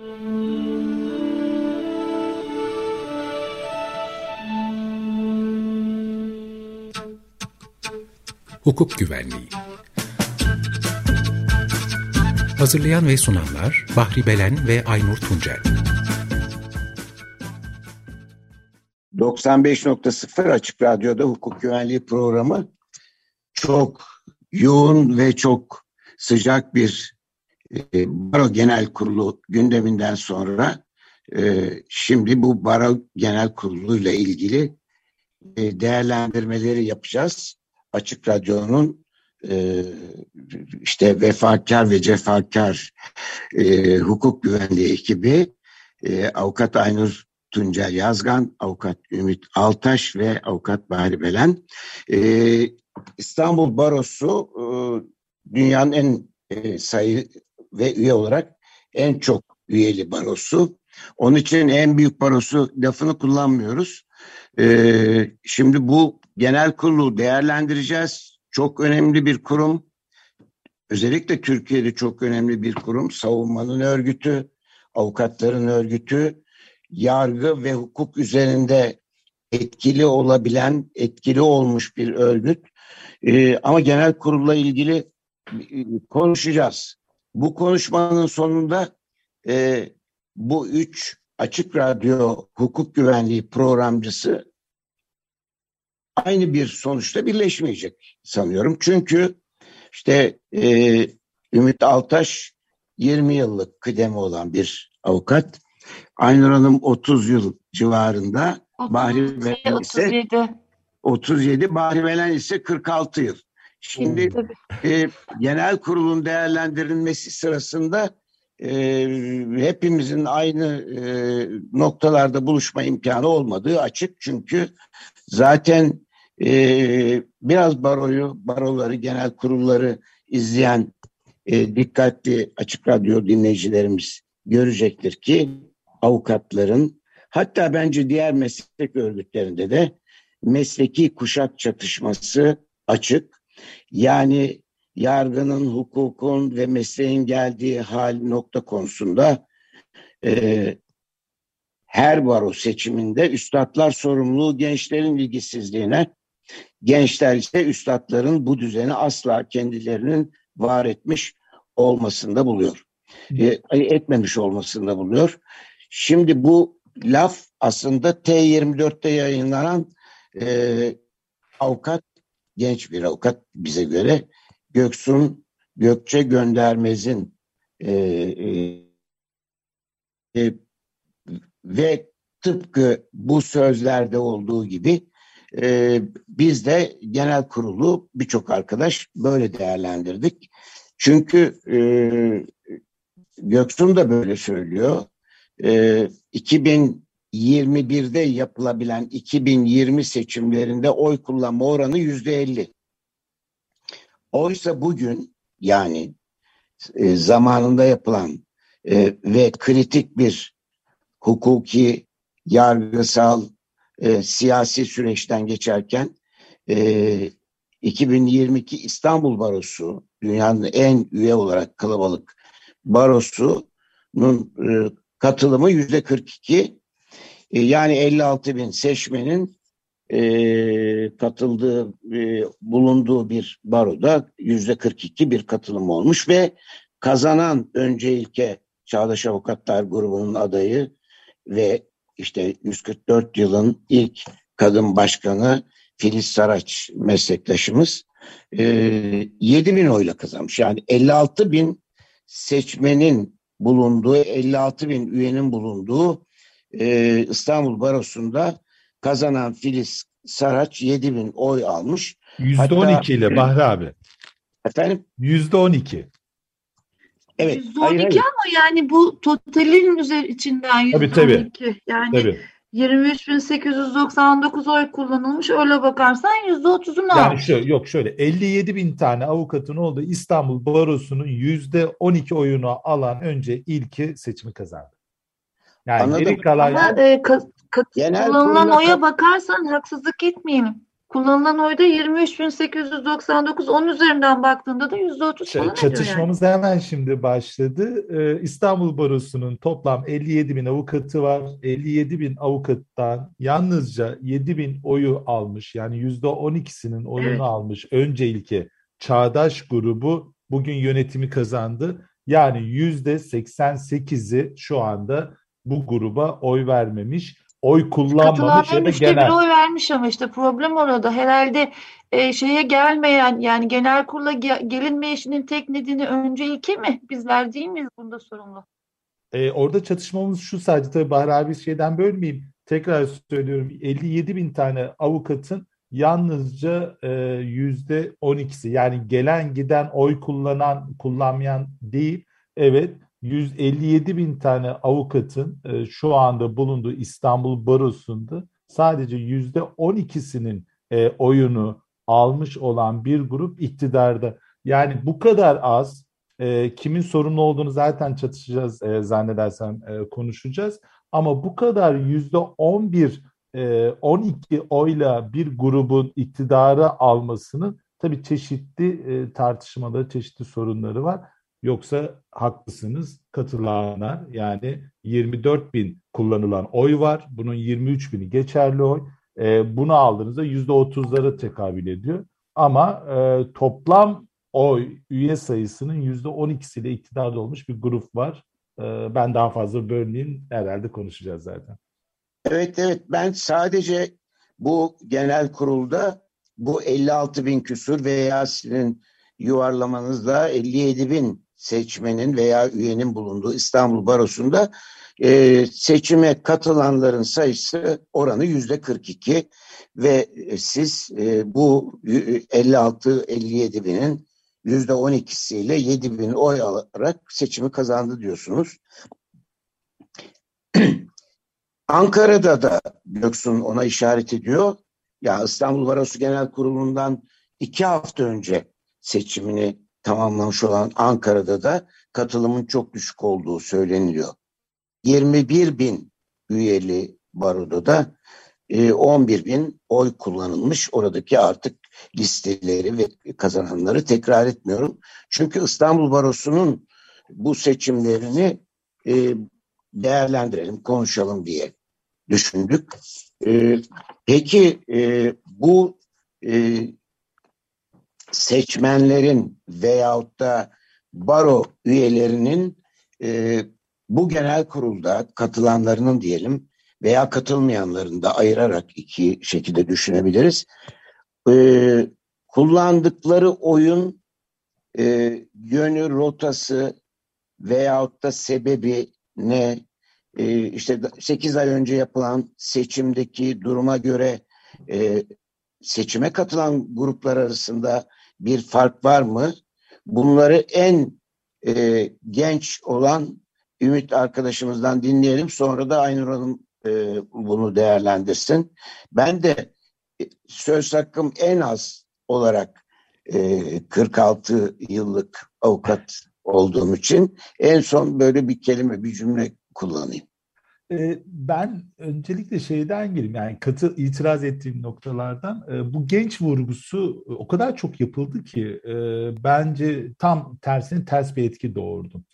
Hukuk Güvenliği. Hazırlayan ve sunanlar Bahri Belen ve Aynur Tuncel. 95.0 Açık Radyo'da hukuk güvenliği programı çok yoğun ve çok sıcak bir e, Baro Genel Kurulu gündeminden sonra e, şimdi bu Baro Genel Kurulu ile ilgili e, değerlendirmeleri yapacağız. Açık Radyo'nun e, işte vefakar ve cefakar hukuk güvenliği ekibi Avukat Aynur Tuncel Yazgan, Avukat Ümit Altaş ve Avukat Bahri Belen. İstanbul Barosu dünyanın en sayı ve üye olarak en çok üyeli barosu. Onun için en büyük barosu lafını kullanmıyoruz. E, şimdi bu genel kurulu değerlendireceğiz. Çok önemli bir kurum. Özellikle Türkiye'de çok önemli bir kurum. Savunmanın örgütü, avukatların örgütü, yargı ve hukuk üzerinde etkili olabilen, etkili olmuş bir örgüt. Ee, ama genel kurulla ilgili e, konuşacağız. Bu konuşmanın sonunda e, bu üç açık radyo hukuk güvenliği programcısı aynı bir sonuçta birleşmeyecek sanıyorum. Çünkü işte e, Ümit Altaş 20 yıllık kıdemi olan bir avukat. Aynur Hanım 30 yıl civarında. 30, Bahri Velen ise 37. 37. Bahri Velen ise 46 yıl. Şimdi e, genel kurulun değerlendirilmesi sırasında e, hepimizin aynı e, noktalarda buluşma imkanı olmadığı açık. Çünkü zaten e, biraz baroyu, baroları, genel kurulları izleyen e, dikkatli açık radyo dinleyicilerimiz görecektir ki avukatların hatta bence diğer meslek örgütlerinde de mesleki kuşak çatışması açık. Yani yargının, hukukun ve mesleğin geldiği hal nokta konusunda e, her baro seçiminde üstadlar sorumluluğu gençlerin ilgisizliğine, gençler ise üstadların bu düzeni asla kendilerinin var etmiş olmasında buluyor. E, etmemiş olmasında buluyor. Şimdi bu laf aslında T24'te yayınlanan e, avukat, genç bir avukat bize göre Göksun Gökçe Göndermez'in e, e, e, ve tıpkı bu sözlerde olduğu gibi e, biz de genel kurulu birçok arkadaş böyle değerlendirdik. Çünkü e, Göksun da böyle söylüyor. E, 2021'de yapılabilen 2020 seçimlerinde oy kullanma oranı yüzde elli. Oysa bugün yani e, zamanında yapılan e, ve kritik bir hukuki, yargısal, e, siyasi süreçten geçerken e, 2022 İstanbul Barosu dünyanın en üye olarak kalabalık barosunun e, katılımı yüzde 42 e, yani 56 bin seçmenin e, katıldığı, e, bulunduğu bir baroda yüzde 42 bir katılım olmuş ve kazanan önce ilke Çağdaş Avukatlar Grubu'nun adayı ve işte 144 yılın ilk kadın başkanı Filiz Saraç meslektaşımız e, 7 bin oyla kazanmış. Yani 56 bin seçmenin bulunduğu, 56 bin üyenin bulunduğu e, İstanbul Barosu'nda kazanan Filiz Saraç 7 bin oy almış. %12 ile Bahri abi. Efendim? %12. Evet. %12 hayır, hayır. ama yani bu totalin üzeri içinden %12. Tabii, tabii. Yani tabii. 23.899 oy kullanılmış. Öyle bakarsan %30'unu yani almış. Şöyle, yok şöyle 57 bin tane avukatın olduğu İstanbul Barosu'nun %12 oyunu alan önce ilki seçimi kazandı. Yani Anladım. geri kalan... Ama e, ka- kullanılan oya bakarsan haksızlık etmeyelim. Kullanılan oyda 23.899 onun üzerinden baktığında da %30 şey, falan Çatışmamız yani. hemen şimdi başladı. Ee, İstanbul Barosu'nun toplam 57 bin avukatı var. 57 bin avukattan yalnızca 7 bin oyu almış. Yani %12'sinin oyunu evet. almış. Önce ilki Çağdaş grubu bugün yönetimi kazandı. Yani %88'i şu anda bu gruba oy vermemiş oy kullanmamış ya da genel. bir oy vermiş ama işte problem orada. Herhalde e, şeye gelmeyen yani genel kurula ge gelinmeyişinin tek nedeni önce ilke mi? Bizler değil miyiz bunda sorumlu? E, orada çatışmamız şu sadece tabii Bahar abi şeyden bölmeyeyim. Tekrar söylüyorum 57 bin tane avukatın yalnızca e, yüzde 12'si yani gelen giden oy kullanan kullanmayan değil. Evet 157 bin tane avukatın e, şu anda bulunduğu İstanbul Barosu'nda sadece yüzde 12'sinin e, oyunu almış olan bir grup iktidarda. Yani bu kadar az e, kimin sorumlu olduğunu zaten çatışacağız e, zannedersem e, konuşacağız. Ama bu kadar yüzde 11 e, 12 oyla bir grubun iktidarı almasının tabii çeşitli e, tartışmaları, çeşitli sorunları var. Yoksa haklısınız katılanlar yani 24 bin kullanılan oy var. Bunun 23 bini geçerli oy. E, bunu aldığınızda %30'lara tekabül ediyor. Ama e, toplam oy üye sayısının %12'siyle iktidarda olmuş bir grup var. E, ben daha fazla bölmeyeyim. Herhalde konuşacağız zaten. Evet evet ben sadece bu genel kurulda bu 56 bin küsur veya sizin yuvarlamanızda 57 bin seçmenin veya üyenin bulunduğu İstanbul Barosu'nda e, seçime katılanların sayısı oranı yüzde 42 ve e, siz e, bu 56-57 binin yüzde 12'siyle 7 bin oy alarak seçimi kazandı diyorsunuz. Ankara'da da Göksun ona işaret ediyor. Ya İstanbul Barosu Genel Kurulu'ndan iki hafta önce seçimini tamamlamış olan Ankara'da da katılımın çok düşük olduğu söyleniliyor. 21 bin üyeli baroda da 11 e, bin oy kullanılmış. Oradaki artık listeleri ve kazananları tekrar etmiyorum. Çünkü İstanbul Barosu'nun bu seçimlerini e, değerlendirelim, konuşalım diye düşündük. E, peki bu seçmenlerin veyahut da baro üyelerinin e, bu genel kurulda katılanlarının diyelim veya katılmayanların da ayırarak iki şekilde düşünebiliriz. E, kullandıkları oyun e, yönü, rotası veyahut da sebebi ne? E, işte 8 ay önce yapılan seçimdeki duruma göre e, seçime katılan gruplar arasında bir fark var mı? Bunları en e, genç olan Ümit arkadaşımızdan dinleyelim. Sonra da Aynur Hanım e, bunu değerlendirsin. Ben de e, söz hakkım en az olarak e, 46 yıllık avukat olduğum için en son böyle bir kelime, bir cümle kullanayım. Ee, ben öncelikle şeyden gireyim yani katı itiraz ettiğim noktalardan e, bu genç vurgusu o kadar çok yapıldı ki e, bence tam tersine ters bir etki doğurdu.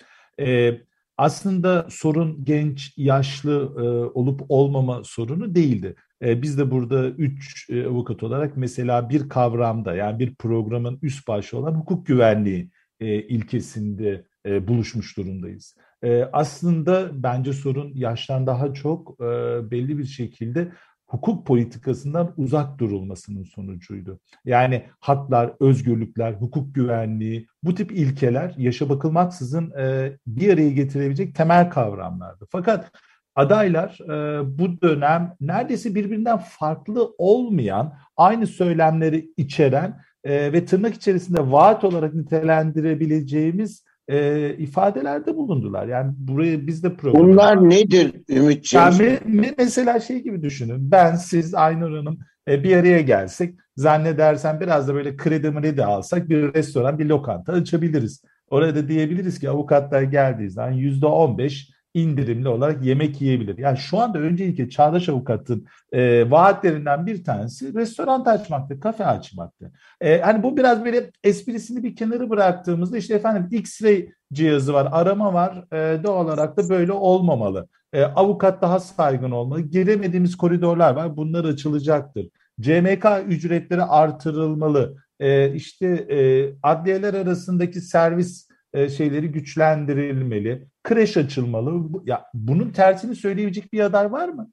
E, aslında sorun genç, yaşlı olup olmama sorunu değildi. Biz de burada üç avukat olarak mesela bir kavramda yani bir programın üst başı olan hukuk güvenliği ilkesinde buluşmuş durumdayız. E, aslında bence sorun yaştan daha çok e, belli bir şekilde hukuk politikasından uzak durulmasının sonucuydu. Yani haklar, özgürlükler, hukuk güvenliği bu tip ilkeler yaşa bakılmaksızın e, bir araya getirebilecek temel kavramlardı. Fakat adaylar e, bu dönem neredeyse birbirinden farklı olmayan, aynı söylemleri içeren e, ve tırnak içerisinde vaat olarak nitelendirebileceğimiz e, ifadelerde bulundular. Yani buraya biz de program. Bunlar nedir Ümitciğim? Yani mesela şey gibi düşünün. Ben, siz, Aynur Hanım e, bir araya gelsek zannedersen biraz da böyle kredi mredi alsak bir restoran, bir lokanta açabiliriz. Orada diyebiliriz ki avukatlar geldiği zaman yüzde on beş indirimli olarak yemek yiyebilir. Yani şu anda öncelikle Çağdaş Avukat'ın e, vaatlerinden bir tanesi restoran açmaktı, kafe açmaktı. E, hani bu biraz böyle esprisini bir kenara bıraktığımızda işte efendim X-ray cihazı var, arama var. E, doğal olarak da böyle olmamalı. E, avukat daha saygın olmalı. Giremediğimiz koridorlar var. Bunlar açılacaktır. CMK ücretleri artırılmalı. E, işte e, adliyeler arasındaki servis e, şeyleri güçlendirilmeli. Kreş açılmalı. Ya bunun tersini söyleyebilecek bir aday var mı?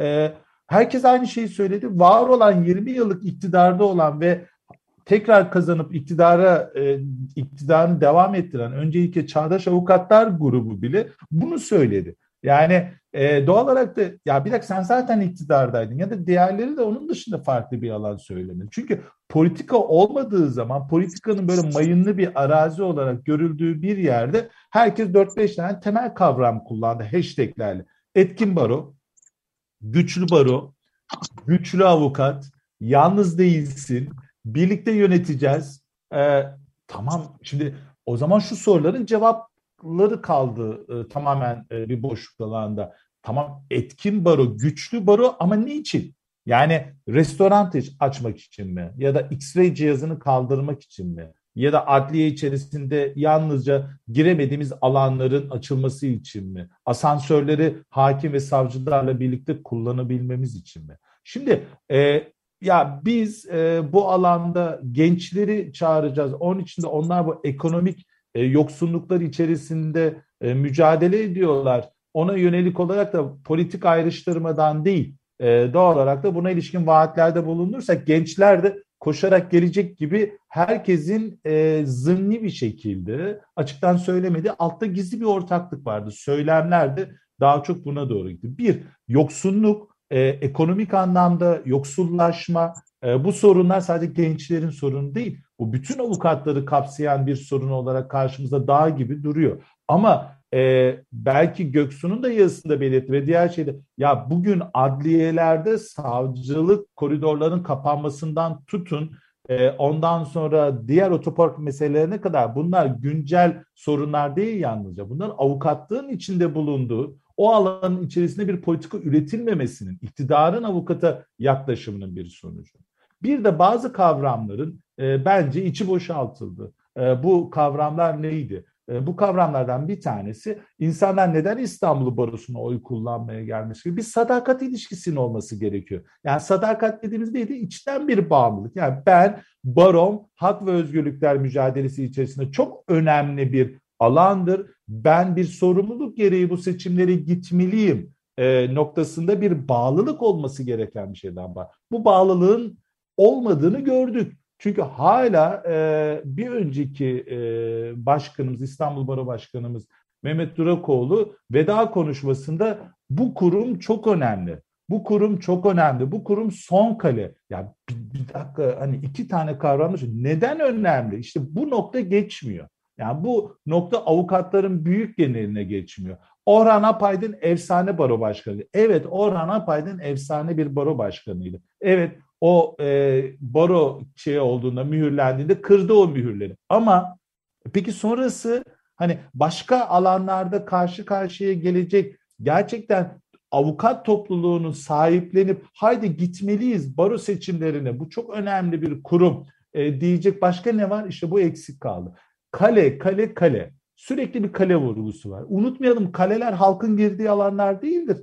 E, herkes aynı şeyi söyledi. Var olan 20 yıllık iktidarda olan ve tekrar kazanıp iktidara e, iktidarını devam ettiren öncelikle Çağdaş Avukatlar grubu bile bunu söyledi. Yani e, doğal olarak da ya bir dakika sen zaten iktidardaydın ya da diğerleri de onun dışında farklı bir alan söylemedi. Çünkü politika olmadığı zaman politikanın böyle mayınlı bir arazi olarak görüldüğü bir yerde herkes 4-5 tane temel kavram kullandı hashtaglerle. Etkin baro, güçlü baro, güçlü avukat, yalnız değilsin, birlikte yöneteceğiz. Ee, tamam şimdi o zaman şu soruların cevapları kaldı e, tamamen e, bir boşluk alanda. Tamam etkin baro, güçlü baro ama niçin? Yani restoran açmak için mi? Ya da X-ray cihazını kaldırmak için mi? Ya da adliye içerisinde yalnızca giremediğimiz alanların açılması için mi? Asansörleri hakim ve savcılarla birlikte kullanabilmemiz için mi? Şimdi e, ya biz e, bu alanda gençleri çağıracağız. Onun için de onlar bu ekonomik e, yoksunluklar içerisinde e, mücadele ediyorlar. Ona yönelik olarak da politik ayrıştırmadan değil, e, doğal olarak da buna ilişkin vaatlerde bulunursak gençler de koşarak gelecek gibi herkesin e, zımni bir şekilde açıktan söylemedi. Altta gizli bir ortaklık vardı. Söylemler de daha çok buna doğru gitti. Bir, yoksunluk, e, ekonomik anlamda yoksullaşma, e, bu sorunlar sadece gençlerin sorunu değil. Bu bütün avukatları kapsayan bir sorun olarak karşımızda dağ gibi duruyor. Ama e, belki Göksu'nun da yazısında belirtti ve diğer şeyde ya bugün adliyelerde savcılık koridorların kapanmasından tutun e, ondan sonra diğer otopark meselelerine kadar bunlar güncel sorunlar değil yalnızca. Bunlar avukatlığın içinde bulunduğu o alanın içerisinde bir politika üretilmemesinin, iktidarın avukata yaklaşımının bir sonucu. Bir de bazı kavramların e, bence içi boşaltıldı. E, bu kavramlar neydi? E, bu kavramlardan bir tanesi insanlar neden İstanbul Barosu'na oy kullanmaya gelmiş gibi bir sadakat ilişkisinin olması gerekiyor. Yani sadakat dediğimiz neydi? İçten bir bağımlılık. Yani ben barom hak ve özgürlükler mücadelesi içerisinde çok önemli bir alandır. Ben bir sorumluluk gereği bu seçimlere gitmeliyim e, noktasında bir bağlılık olması gereken bir şeyden var. Bu bağlılığın olmadığını gördük. Çünkü hala e, bir önceki e, başkanımız, İstanbul Baro Başkanımız Mehmet Durakoğlu veda konuşmasında bu kurum çok önemli. Bu kurum çok önemli. Bu kurum son kale. Ya bir, bir dakika hani iki tane kavram neden önemli? İşte bu nokta geçmiyor. Yani bu nokta avukatların büyük geneline geçmiyor. Orhan Apaydın efsane baro başkanı. Evet Orhan Apaydın efsane bir baro başkanıydı. Evet o e, baro şey olduğunda mühürlendiğinde kırdı o mühürleri. Ama peki sonrası hani başka alanlarda karşı karşıya gelecek gerçekten avukat topluluğunun sahiplenip haydi gitmeliyiz baro seçimlerine bu çok önemli bir kurum e, diyecek başka ne var? İşte bu eksik kaldı. Kale, kale, kale. Sürekli bir kale vurgusu var. Unutmayalım kaleler halkın girdiği alanlar değildir.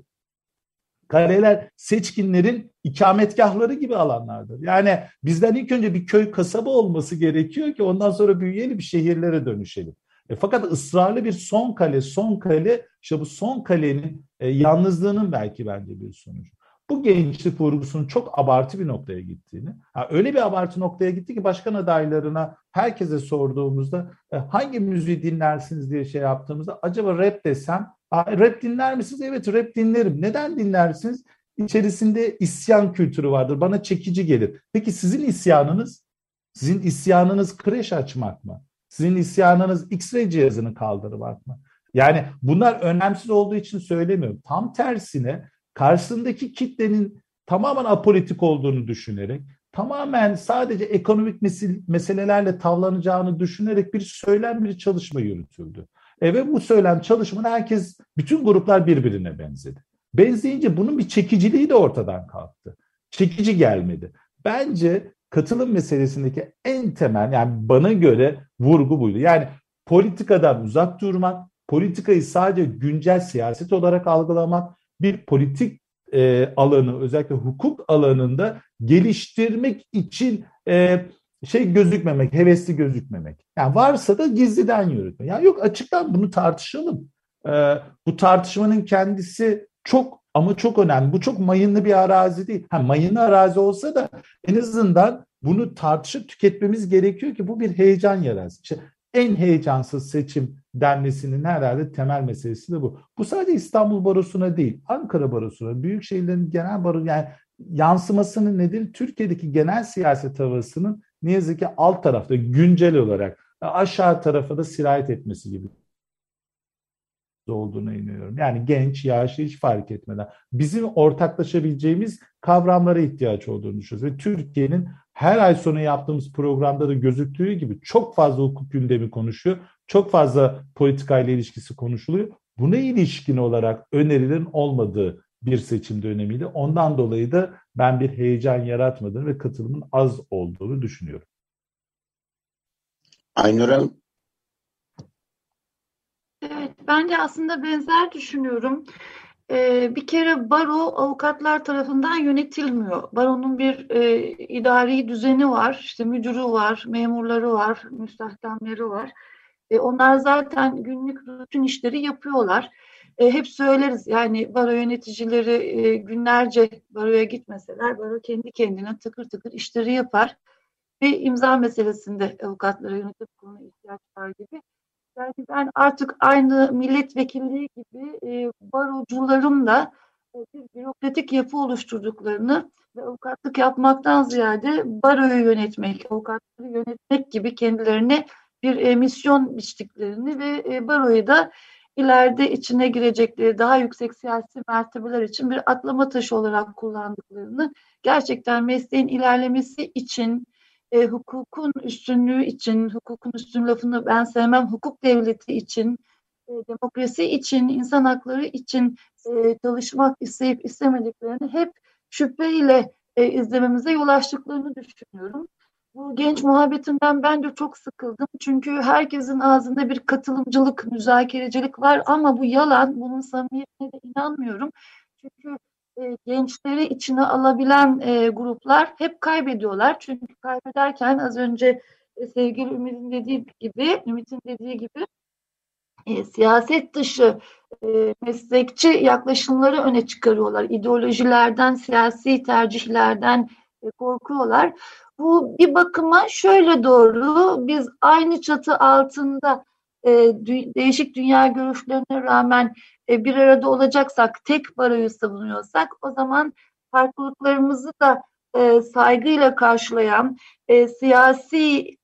Kaleler seçkinlerin ikametgahları gibi alanlardır. Yani bizden ilk önce bir köy kasaba olması gerekiyor ki ondan sonra büyüyelim bir şehirlere dönüşelim. E, fakat ısrarlı bir son kale, son kale, işte bu son kalenin e, yalnızlığının belki bence bir sonucu. Bu gençlik vurgusunun çok abartı bir noktaya gittiğini, ha, öyle bir abartı noktaya gitti ki başkan adaylarına herkese sorduğumuzda e, hangi müziği dinlersiniz diye şey yaptığımızda acaba rap desem Rap dinler misiniz? Evet rap dinlerim. Neden dinlersiniz? İçerisinde isyan kültürü vardır. Bana çekici gelir. Peki sizin isyanınız? Sizin isyanınız kreş açmak mı? Sizin isyanınız X-ray cihazını kaldırmak mı? Yani bunlar önemsiz olduğu için söylemiyorum. Tam tersine karşısındaki kitlenin tamamen apolitik olduğunu düşünerek, tamamen sadece ekonomik meselelerle tavlanacağını düşünerek bir söylem, bir çalışma yürütüldü. E, ve bu söylem çalışmanın herkes, bütün gruplar birbirine benzedi. Benzeyince bunun bir çekiciliği de ortadan kalktı. Çekici gelmedi. Bence katılım meselesindeki en temel yani bana göre vurgu buydu. Yani politikadan uzak durmak, politikayı sadece güncel siyaset olarak algılamak, bir politik e, alanı özellikle hukuk alanında geliştirmek için e, şey gözükmemek, hevesli gözükmemek. Yani varsa da gizliden yürütme. Yani yok açıktan bunu tartışalım. E, bu tartışmanın kendisi çok ama çok önemli. Bu çok mayınlı bir arazi değil. Ha, mayınlı arazi olsa da en azından bunu tartışıp tüketmemiz gerekiyor ki bu bir heyecan yaratsın. İşte en heyecansız seçim denmesinin herhalde temel meselesi de bu. Bu sadece İstanbul Barosu'na değil, Ankara Barosu'na, büyük şehirlerin genel baro yani yansımasının nedir? Türkiye'deki genel siyaset havasının ne yazık ki alt tarafta güncel olarak aşağı tarafa da sirayet etmesi gibi olduğuna inanıyorum. Yani genç, yaşlı hiç fark etmeden bizim ortaklaşabileceğimiz kavramlara ihtiyaç olduğunu düşünüyoruz. Ve Türkiye'nin her ay sonu yaptığımız programda da gözüktüğü gibi çok fazla hukuk gündemi konuşuyor. Çok fazla politikayla ilişkisi konuşuluyor. Buna ilişkin olarak önerilerin olmadığı bir seçim dönemiydi. Ondan dolayı da ben bir heyecan yaratmadığını ve katılımın az olduğunu düşünüyorum. Aynur Hanım. Evet, ben de aslında benzer düşünüyorum. Ee, bir kere baro avukatlar tarafından yönetilmiyor. Baronun bir e, idari düzeni var, işte müdürü var, memurları var, müstahdemleri var. E, onlar zaten günlük rutin işleri yapıyorlar. E, hep söyleriz yani baro yöneticileri e, günlerce baroya gitmeseler baro kendi kendine tıkır tıkır işleri yapar. Bir imza meselesinde avukatlara yönetim kuruluna ihtiyaç var gibi. Yani ben artık aynı milletvekilliği gibi e, barocuların da e, bir bürokratik yapı oluşturduklarını ve avukatlık yapmaktan ziyade baroyu yönetmek, avukatları yönetmek gibi kendilerine bir e, misyon biçtiklerini ve e, baroyu da ileride içine girecekleri daha yüksek siyasi mertebeler için bir atlama taşı olarak kullandıklarını gerçekten mesleğin ilerlemesi için e, hukukun üstünlüğü için, hukukun üstün lafını ben sevmem, hukuk devleti için, e, demokrasi için, insan hakları için e, çalışmak isteyip istemediklerini hep şüpheyle e, izlememize yol açtıklarını düşünüyorum. Bu genç muhabbetinden ben de çok sıkıldım. Çünkü herkesin ağzında bir katılımcılık, müzakerecilik var ama bu yalan. Bunun samimiyetine de inanmıyorum. Çünkü e, gençleri içine alabilen e, gruplar hep kaybediyorlar. Çünkü kaybederken az önce e, sevgili Ümit'in dediği gibi, Ümit'in dediği gibi e, siyaset dışı e, meslekçi yaklaşımları öne çıkarıyorlar. İdeolojilerden, siyasi tercihlerden e, korkuyorlar. Bu bir bakıma şöyle doğru, biz aynı çatı altında e, değişik dünya görüşlerine rağmen e, bir arada olacaksak, tek baroyu savunuyorsak o zaman farklılıklarımızı da e, saygıyla karşılayan, e, siyasi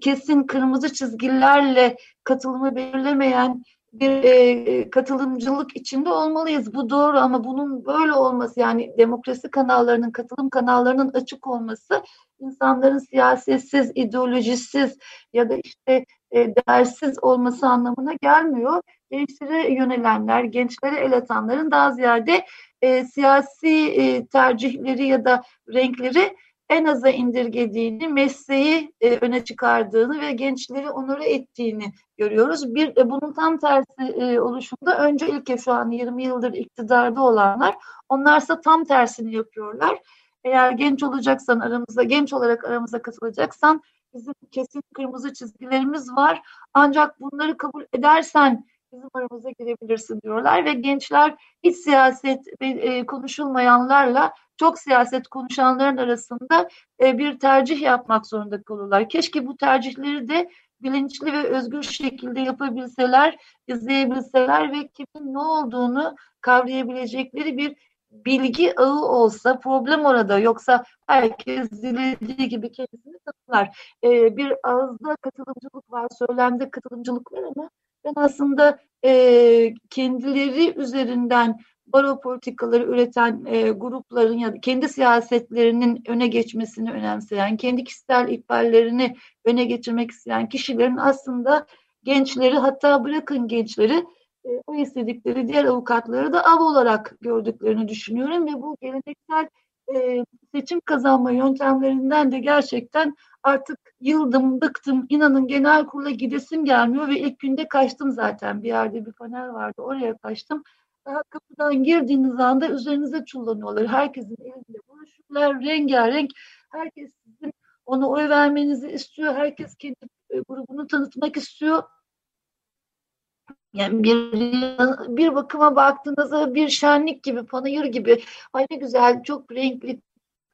kesin kırmızı çizgilerle katılımı belirlemeyen bir e, katılımcılık içinde olmalıyız. Bu doğru ama bunun böyle olması yani demokrasi kanallarının, katılım kanallarının açık olması insanların siyasetsiz, ideolojisiz ya da işte e, dersiz olması anlamına gelmiyor. Gençlere yönelenler, gençlere el atanların daha ziyade e, siyasi e, tercihleri ya da renkleri en aza indirgediğini, mesleği e, öne çıkardığını ve gençleri onore ettiğini görüyoruz. Bir e, bunun tam tersi e, oluşumda önce ilk şu an 20 yıldır iktidarda olanlar, onlarsa tam tersini yapıyorlar. Eğer genç olacaksan aramızda, genç olarak aramıza katılacaksan bizim kesin kırmızı çizgilerimiz var. Ancak bunları kabul edersen bizim aramıza girebilirsin diyorlar ve gençler hiç siyaset e, konuşulmayanlarla çok siyaset konuşanların arasında e, bir tercih yapmak zorunda kalıyorlar. Keşke bu tercihleri de bilinçli ve özgür şekilde yapabilseler, izleyebilseler ve kimin ne olduğunu kavrayabilecekleri bir bilgi ağı olsa problem orada yoksa herkes dilediği gibi kendisini tanımlar. Ee, bir ağızda katılımcılık var, söylemde katılımcılık var ama ben aslında e, kendileri üzerinden baro politikaları üreten e, grupların ya da kendi siyasetlerinin öne geçmesini önemseyen, kendi kişisel ikballerini öne geçirmek isteyen kişilerin aslında gençleri hatta bırakın gençleri e, o istedikleri diğer avukatları da av olarak gördüklerini düşünüyorum ve bu geleneksel e, seçim kazanma yöntemlerinden de gerçekten artık yıldım, bıktım. İnanın genel kurula gidesim gelmiyor ve ilk günde kaçtım zaten. Bir yerde bir panel vardı oraya kaçtım. Daha kapıdan girdiğiniz anda üzerinize çullanıyorlar. Herkesin elinde broşürler, rengarenk. Herkes sizin ona oy vermenizi istiyor. Herkes kendi e, grubunu tanıtmak istiyor. Yani bir, bir bakıma baktığınızda bir şenlik gibi, panayır gibi. Ay ne güzel, çok renkli,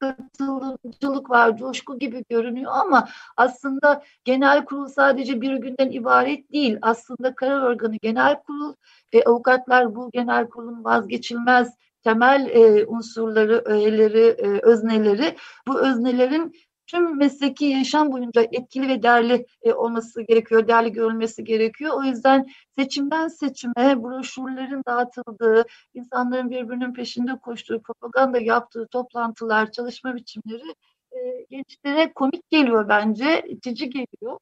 katılımcılık var, coşku gibi görünüyor ama aslında genel kurul sadece bir günden ibaret değil. Aslında karar organı genel kurul ve avukatlar bu genel kurulun vazgeçilmez temel e, unsurları, öğeleri, e, özneleri. Bu öznelerin tüm mesleki yaşam boyunca etkili ve değerli e, olması gerekiyor, değerli görülmesi gerekiyor. O yüzden seçimden seçime broşürlerin dağıtıldığı, insanların birbirinin peşinde koştuğu, propaganda yaptığı toplantılar, çalışma biçimleri e, gençlere komik geliyor bence, itici geliyor.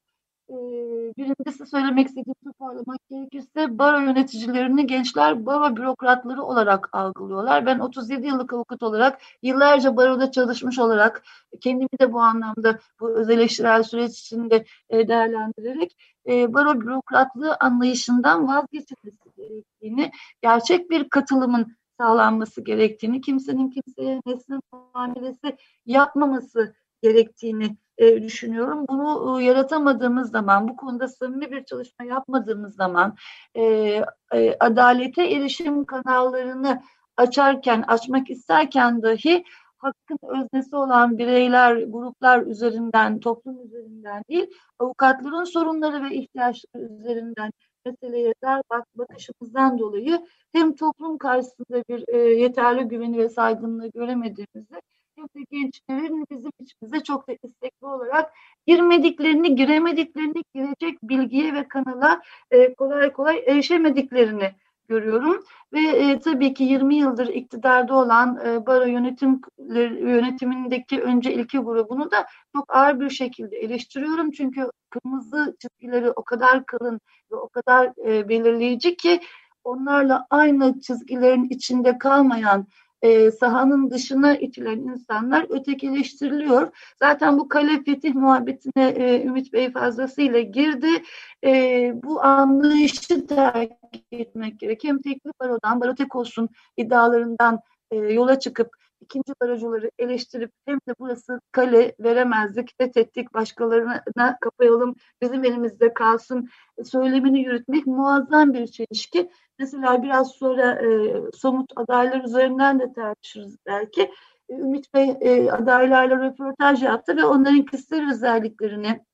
Ee, birincisi söylemek istediğim toparlamak gerekirse baro yöneticilerini gençler baro bürokratları olarak algılıyorlar. Ben 37 yıllık avukat olarak yıllarca baroda çalışmış olarak kendimi de bu anlamda bu öz süreç içinde e, değerlendirerek e, baro bürokratlığı anlayışından vazgeçilmesi gerektiğini, gerçek bir katılımın sağlanması gerektiğini, kimsenin kimseye nesne muamelesi yapmaması gerektiğini e, düşünüyorum. Bunu e, yaratamadığımız zaman, bu konuda samimi bir çalışma yapmadığımız zaman, e, e, adalete erişim kanallarını açarken, açmak isterken dahi hakkın öznesi olan bireyler, gruplar üzerinden, toplum üzerinden değil, avukatların sorunları ve ihtiyaçları üzerinden meseleye dar bak bakışımızdan dolayı hem toplum karşısında bir e, yeterli güveni ve saygınlığı göremediğimizi hem de gençlerin bizim içimize çok da istekli olarak girmediklerini, giremediklerini, girecek bilgiye ve kanala e, kolay kolay erişemediklerini görüyorum. Ve e, tabii ki 20 yıldır iktidarda olan e, baro yönetim yönetimindeki önce ilki grubunu da çok ağır bir şekilde eleştiriyorum. Çünkü kırmızı çizgileri o kadar kalın ve o kadar e, belirleyici ki onlarla aynı çizgilerin içinde kalmayan e, sahanın dışına itilen insanlar ötekileştiriliyor. Zaten bu kale fetih muhabbetine e, Ümit Bey fazlasıyla girdi. E, bu anlayışı takip etmek gerek. Hem teknik barodan, barotek olsun iddialarından e, yola çıkıp ikinci barajları eleştirip hem de burası kale veremezdik, fethettik, başkalarına kapayalım, bizim elimizde kalsın söylemini yürütmek muazzam bir çelişki. Mesela biraz sonra e, somut adaylar üzerinden de tartışırız belki. Ümit Bey e, adaylarla röportaj yaptı ve onların kişisel özelliklerini,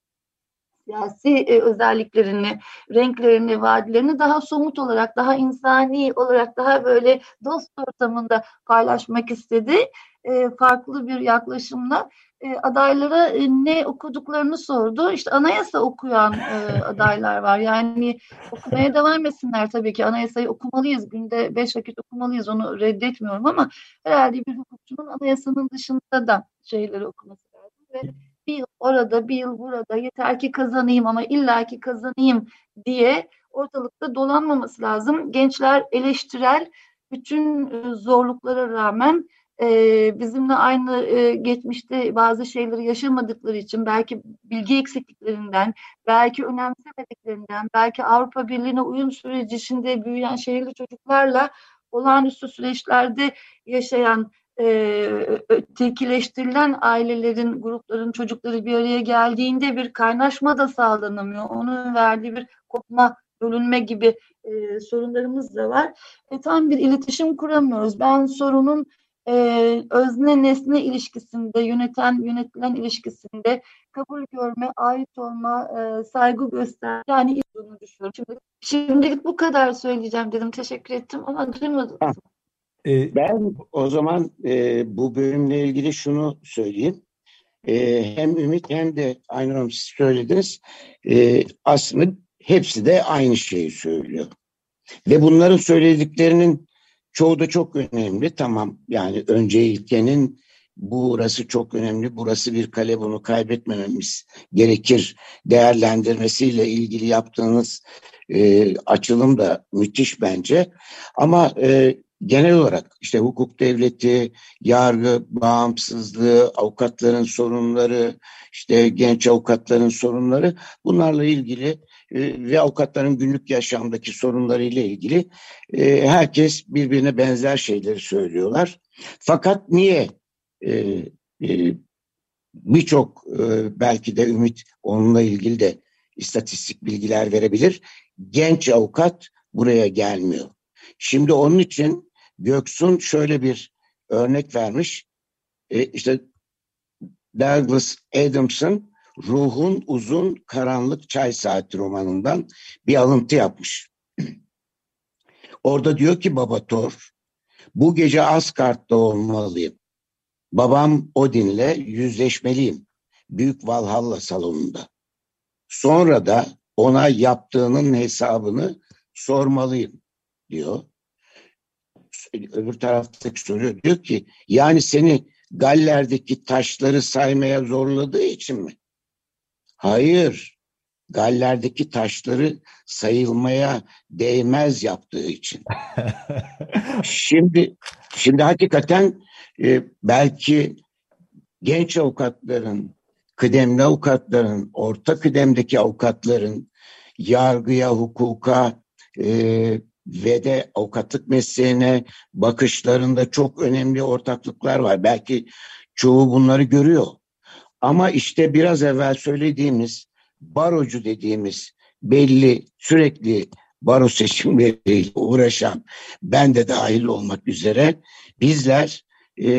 siyasi e, özelliklerini, renklerini, vaadilerini daha somut olarak, daha insani olarak, daha böyle dost ortamında paylaşmak istedi. E, farklı bir yaklaşımla e, adaylara e, ne okuduklarını sordu. İşte anayasa okuyan e, adaylar var. Yani okumaya devam etsinler tabii ki. Anayasayı okumalıyız. Günde beş vakit okumalıyız. Onu reddetmiyorum ama herhalde bir hukukçunun anayasanın dışında da şeyleri okuması lazım. Ve bir yıl orada, bir yıl burada yeter ki kazanayım ama illaki kazanayım diye ortalıkta dolanmaması lazım. Gençler eleştirel bütün zorluklara rağmen e, bizimle aynı e, geçmişte bazı şeyleri yaşamadıkları için belki bilgi eksikliklerinden, belki önemsemediklerinden, belki Avrupa Birliği'ne uyum süreci içinde büyüyen şehirli çocuklarla olağanüstü süreçlerde yaşayan e, ötekileştirilen ailelerin, grupların çocukları bir araya geldiğinde bir kaynaşma da sağlanamıyor. Onun verdiği bir kopma, bölünme gibi e, sorunlarımız da var. E, tam bir iletişim kuramıyoruz. Ben sorunun e, özne nesne ilişkisinde, yöneten yönetilen ilişkisinde kabul görme, ait olma, e, saygı göster yani olduğunu düşünüyorum. Şimdi, şimdilik bu kadar söyleyeceğim dedim. Teşekkür ettim ama duymadınız. E, ben o zaman e, bu bölümle ilgili şunu söyleyeyim. E, hem Ümit hem de Aynur Hanım siz söylediniz. E, aslında hepsi de aynı şeyi söylüyor. Ve bunların söylediklerinin Çoğu da çok önemli. Tamam yani önce ilkenin burası çok önemli, burası bir kale bunu kaybetmememiz gerekir değerlendirmesiyle ilgili yaptığınız e, açılım da müthiş bence. Ama e, genel olarak işte hukuk devleti, yargı bağımsızlığı, avukatların sorunları, işte genç avukatların sorunları bunlarla ilgili e, ve avukatların günlük yaşamdaki sorunlarıyla ilgili e, herkes birbirine benzer şeyleri söylüyorlar. Fakat niye e, birçok belki de Ümit onunla ilgili de istatistik bilgiler verebilir. Genç avukat buraya gelmiyor. Şimdi onun için Göksun şöyle bir örnek vermiş. E, işte Douglas Adams'ın Ruhun Uzun Karanlık Çay Saati romanından bir alıntı yapmış. Orada diyor ki Baba Thor, bu gece Asgard'da olmalıyım. Babam Odin'le yüzleşmeliyim. Büyük Valhalla salonunda. Sonra da ona yaptığının hesabını sormalıyım diyor. Öbür taraftaki soruyor. Diyor ki yani seni Galler'deki taşları saymaya zorladığı için mi? Hayır. Galler'deki taşları sayılmaya değmez yaptığı için. şimdi şimdi hakikaten e, belki genç avukatların, kıdemli avukatların, orta kıdemdeki avukatların yargıya, hukuka e, ve de avukatlık mesleğine bakışlarında çok önemli ortaklıklar var. Belki çoğu bunları görüyor. Ama işte biraz evvel söylediğimiz barocu dediğimiz belli sürekli baro seçimleriyle uğraşan ben de dahil olmak üzere bizler e,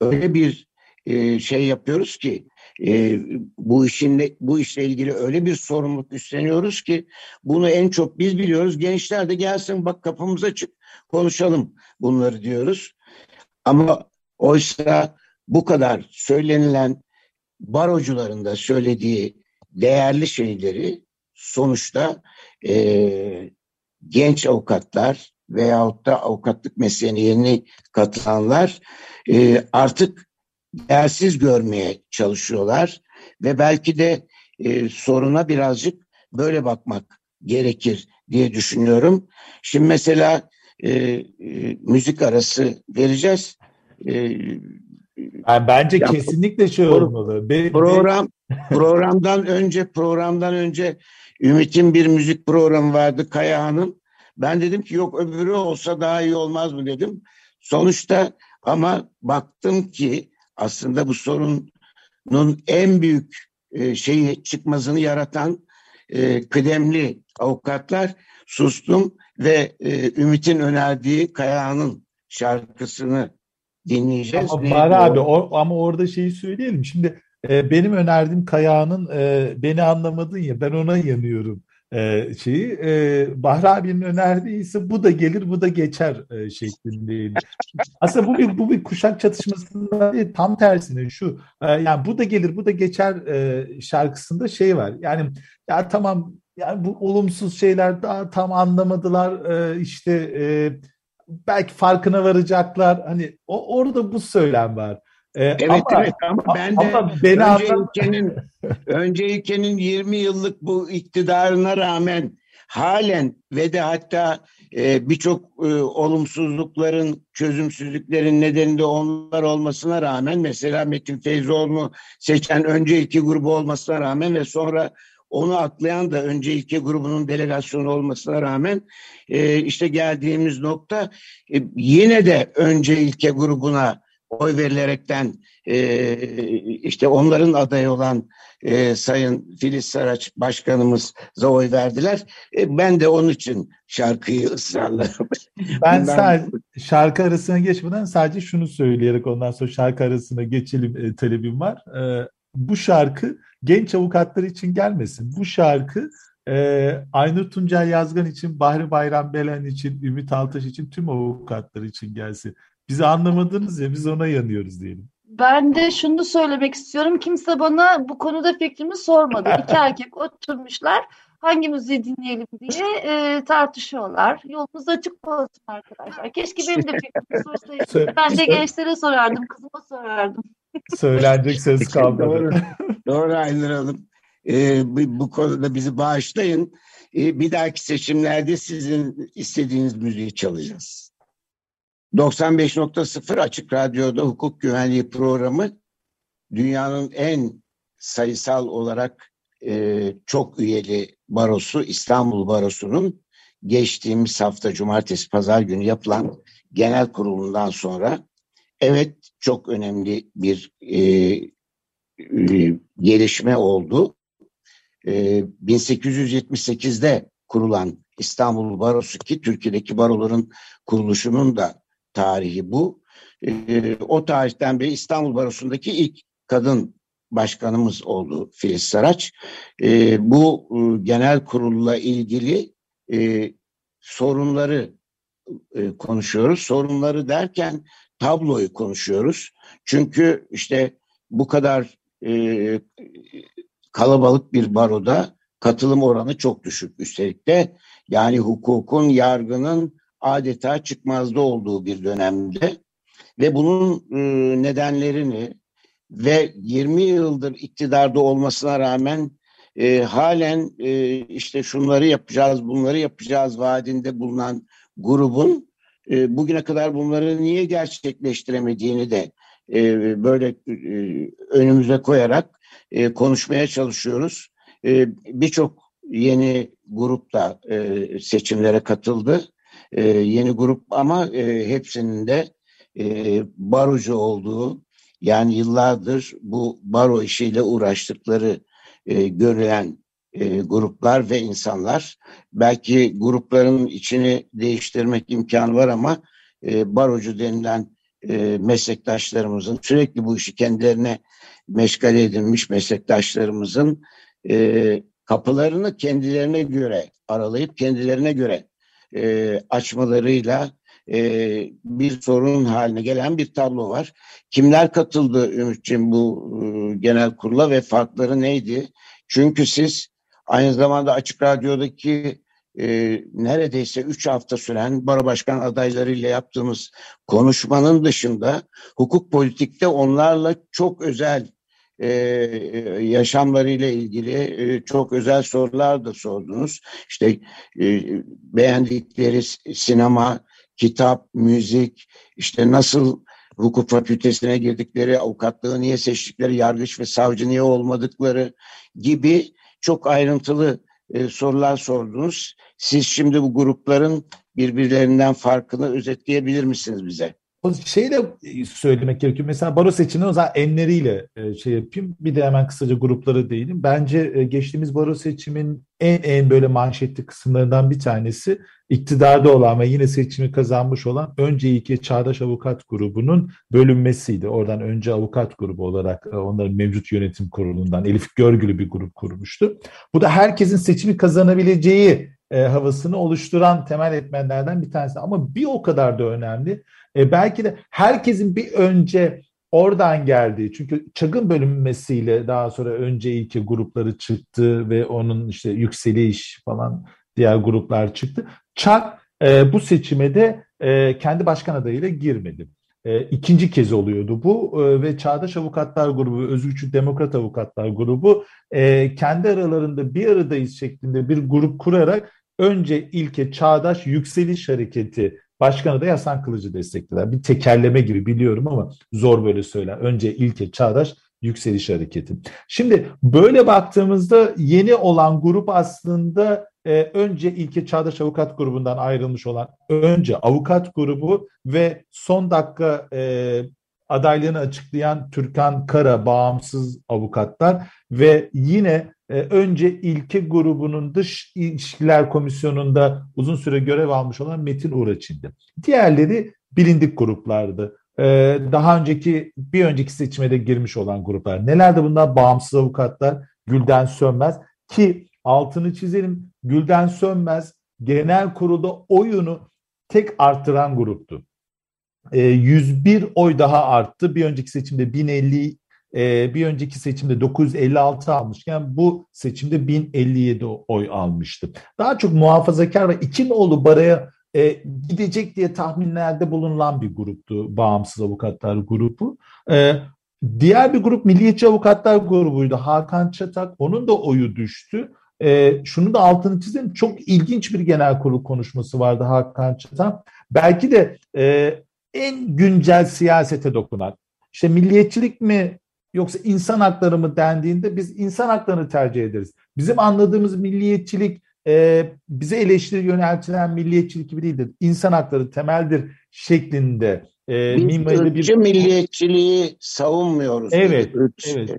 öyle bir e, şey yapıyoruz ki e, bu işinle bu işle ilgili öyle bir sorumluluk üstleniyoruz ki bunu en çok biz biliyoruz. Gençler de gelsin bak kapımız açık konuşalım bunları diyoruz. Ama oysa bu kadar söylenilen barocuların da söylediği değerli şeyleri sonuçta e, genç avukatlar veyahut da avukatlık mesleğine yeni katılanlar e, artık değersiz görmeye çalışıyorlar ve belki de e, soruna birazcık böyle bakmak gerekir diye düşünüyorum. Şimdi mesela e, e, müzik arası vereceğiz. E, yani bence ya, kesinlikle şey olmalı. Be, program programdan önce programdan önce Ümit'in bir müzik programı vardı Kayahan'ın. Ben dedim ki yok öbürü olsa daha iyi olmaz mı dedim. Sonuçta ama baktım ki aslında bu sorunun en büyük e, şeyi çıkmazını yaratan e, kıdemli avukatlar sustum ve e, Ümit'in önerdiği Kaya'nın şarkısını dinleyeceğiz. Ama Bahri abi o, ama orada şeyi söyleyelim. Şimdi e, benim önerdiğim Kaya'nın e, beni anlamadın ya ben ona yanıyorum e, şeyi. E, Bahri abinin önerdiği ise bu da gelir bu da geçer e, şeklindeydi. Aslında bu bir bu bir kuşak çatışmasında değil tam tersine şu e, yani bu da gelir bu da geçer e, şarkısında şey var. Yani ya tamam yani bu olumsuz şeyler daha tam anlamadılar e, işte e, belki farkına varacaklar. Hani o orada bu söylem var. Ee, evet ama, evet ama ben de ama beni önce, ülkenin, önce ülkenin 20 yıllık bu iktidarına rağmen halen ve de hatta e, birçok e, olumsuzlukların, çözümsüzlüklerin nedeni de onlar olmasına rağmen mesela Metin Feyzoğlu'nu seçen önce iki grubu olmasına rağmen ve sonra onu aklayan da önce iki grubunun delegasyonu olmasına rağmen e, işte geldiğimiz nokta e, yine de önce ilke grubuna oy verilerekten e, işte onların adayı olan e, Sayın Filiz Saraç Başkanımız'a oy verdiler. E, ben de onun için şarkıyı ısrarla. Ben sadece şarkı arasına geçmeden sadece şunu söyleyerek ondan sonra şarkı arasına geçelim e, talebim var. E, bu şarkı genç avukatlar için gelmesin. Bu şarkı e, Aynur Tuncay Yazgan için, Bahri Bayram Belen için, Ümit Altaş için tüm avukatlar için gelsin. Bizi anlamadınız ya biz ona yanıyoruz diyelim. Ben de şunu söylemek istiyorum. Kimse bana bu konuda fikrimi sormadı. İki erkek oturmuşlar. hangimizi dinleyelim diye e, tartışıyorlar. Yolunuz açık olsun arkadaşlar. Keşke benim de fikrimi sorsaydım. Ben de gençlere sorardım, kızıma sorardım. Söylenecek söz kalmadı. Doğru, Doğru Aynur Hanım. Ee, bu, bu konuda bizi bağışlayın. Ee, bir dahaki seçimlerde sizin istediğiniz müziği çalacağız. 95.0 Açık Radyo'da hukuk güvenliği programı dünyanın en sayısal olarak e, çok üyeli barosu İstanbul Barosu'nun geçtiğimiz hafta cumartesi pazar günü yapılan genel kurulundan sonra evet çok önemli bir e, e, gelişme oldu. E, 1878'de kurulan İstanbul Barosu ki Türkiye'deki baroların kuruluşunun da tarihi bu. O tarihten beri İstanbul Barosu'ndaki ilk kadın başkanımız oldu Filiz Saraç. Bu e, genel kurulla ilgili sorunları konuşuyoruz. Sorunları derken tabloyu konuşuyoruz. Çünkü işte bu kadar kalabalık bir baroda katılım oranı çok düşük. Üstelik de yani hukukun, yargının adeta çıkmazda olduğu bir dönemde ve bunun e, nedenlerini ve 20 yıldır iktidarda olmasına rağmen e, halen e, işte şunları yapacağız, bunları yapacağız vaadinde bulunan grubun e, bugüne kadar bunları niye gerçekleştiremediğini de e, böyle e, önümüze koyarak e, konuşmaya çalışıyoruz. E, Birçok yeni grup da e, seçimlere katıldı. E, yeni grup ama e, hepsinin de e, barocu olduğu yani yıllardır bu baro işiyle uğraştıkları e, görülen e, gruplar ve insanlar. Belki grupların içini değiştirmek imkanı var ama e, barocu denilen e, meslektaşlarımızın sürekli bu işi kendilerine meşgale edilmiş meslektaşlarımızın e, kapılarını kendilerine göre aralayıp kendilerine göre e, açmalarıyla e, bir sorun haline gelen bir tablo var. Kimler katıldı Ümit'ciğim bu e, genel kurula ve farkları neydi? Çünkü siz aynı zamanda Açık Radyo'daki e, neredeyse üç hafta süren baro başkan adaylarıyla yaptığımız konuşmanın dışında hukuk politikte onlarla çok özel e, yaşamlarıyla ilgili e, çok özel sorular da sordunuz. İşte e, beğendikleri sinema, kitap, müzik, işte nasıl hukuk fakültesine girdikleri, avukatlığı niye seçtikleri, yargıç ve savcı niye olmadıkları gibi çok ayrıntılı e, sorular sordunuz. Siz şimdi bu grupların birbirlerinden farkını özetleyebilir misiniz bize? O şeyi de söylemek gerekiyor. Mesela baro seçimini o zaman enleriyle e, şey yapayım. Bir de hemen kısaca grupları değinim. Bence e, geçtiğimiz baro seçimin en en böyle manşetli kısımlarından bir tanesi iktidarda olan ve yine seçimi kazanmış olan önce iki Çağdaş Avukat grubunun bölünmesiydi. Oradan önce avukat grubu olarak e, onların mevcut yönetim kurulundan Elif Görgülü bir grup kurmuştu. Bu da herkesin seçimi kazanabileceği e, havasını oluşturan temel etmenlerden bir tanesi. Ama bir o kadar da önemli. E, belki de herkesin bir önce oradan geldiği çünkü çakın bölünmesiyle daha sonra önce iki grupları çıktı ve onun işte yükseliş falan diğer gruplar çıktı. Çak e, bu seçime de e, kendi başkan adayıyla girmedi. E, ikinci kez oluyordu bu e, ve Çağdaş Avukatlar Grubu, Özgürçü Demokrat Avukatlar Grubu e, kendi aralarında bir aradayız şeklinde bir grup kurarak önce ilke Çağdaş Yükseliş Hareketi Başkanı da Hasan Kılıcı desteklediler. Bir tekerleme gibi biliyorum ama zor böyle söyler. Önce ilke Çağdaş Yükseliş Hareketi. Şimdi böyle baktığımızda yeni olan grup aslında e, önce ilke Çağdaş Avukat grubundan ayrılmış olan önce avukat grubu ve son dakika e, adaylığını açıklayan Türkan Kara bağımsız avukatlar ve yine e, önce ilke grubunun dış ilişkiler komisyonunda uzun süre görev almış olan Metin Uğraç'indi. Diğerleri bilindik gruplardı. E, daha önceki bir önceki seçime girmiş olan gruplar. Nelerdi bunlar? Bağımsız avukatlar, Gülden Sönmez ki altını çizelim Gülden Sönmez genel kurulda oyunu tek arttıran gruptu. E, 101 oy daha arttı. Bir önceki seçimde 1050 e, bir önceki seçimde 956 almışken bu seçimde 1057 oy almıştı. Daha çok muhafazakar ve iki nolu baraya e, gidecek diye tahminlerde bulunan bir gruptu bağımsız avukatlar grubu. E, diğer bir grup Milliyetçi Avukatlar grubuydu. Hakan Çatak onun da oyu düştü. E, şunu da altını çizeyim. Çok ilginç bir genel kurul konuşması vardı Hakan Çatak. Belki de e, en güncel siyasete dokunan. İşte milliyetçilik mi yoksa insan hakları mı dendiğinde biz insan haklarını tercih ederiz. Bizim anladığımız milliyetçilik e, bize eleştiri yöneltilen milliyetçilik gibi değildir. İnsan hakları temeldir şeklinde. E, Biz bir... milliyetçiliği savunmuyoruz. Evet, evet.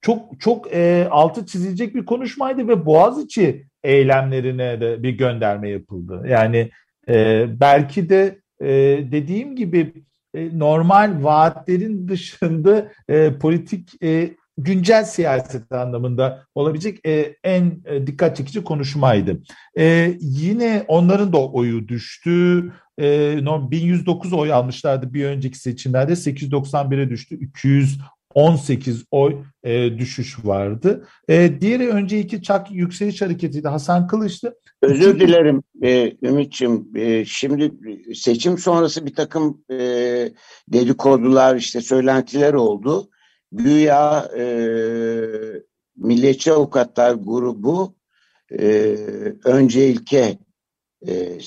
Çok çok e, altı çizilecek bir konuşmaydı ve Boğaziçi eylemlerine de bir gönderme yapıldı. Yani e, belki de e, dediğim gibi e, normal vaatlerin dışında e, politik e, güncel siyaset anlamında olabilecek e, en e, dikkat çekici konuşmaydı. E, yine onların da oyu düştü. E, 1109 oy almışlardı bir önceki seçimlerde 891'e düştü. 218 oy e, düşüş vardı. E, diğeri önce iki çak yükseliş hareketiydi. Hasan Kılıç'tı. Özür dilerim e, Ümit'ciğim. E, şimdi seçim sonrası bir takım e, dedikodular, işte söylentiler oldu güya e, Milliyetçi Avukatlar Grubu e, önce ilke e, e,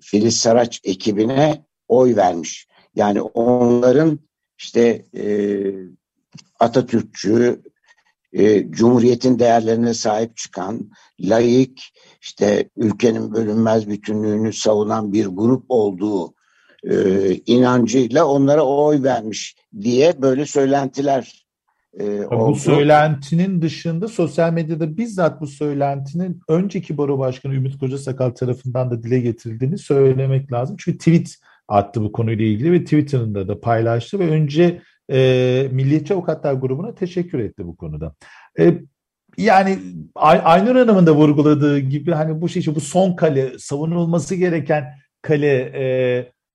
Filiz Saraç ekibine oy vermiş. Yani onların işte e, Atatürkçü, e, Cumhuriyet'in değerlerine sahip çıkan, layık, işte ülkenin bölünmez bütünlüğünü savunan bir grup olduğu e, inancıyla onlara oy vermiş diye böyle söylentiler e, oldu. Bu söylentinin dışında sosyal medyada bizzat bu söylentinin önceki baro başkanı Ümit Kocasakal tarafından da dile getirildiğini söylemek lazım. Çünkü tweet attı bu konuyla ilgili ve Twitter'ında da paylaştı ve önce e, Milliyetçi Avukatlar grubuna teşekkür etti bu konuda. E, yani Aynur Hanım'ın da vurguladığı gibi hani bu şey bu son kale savunulması gereken kale e,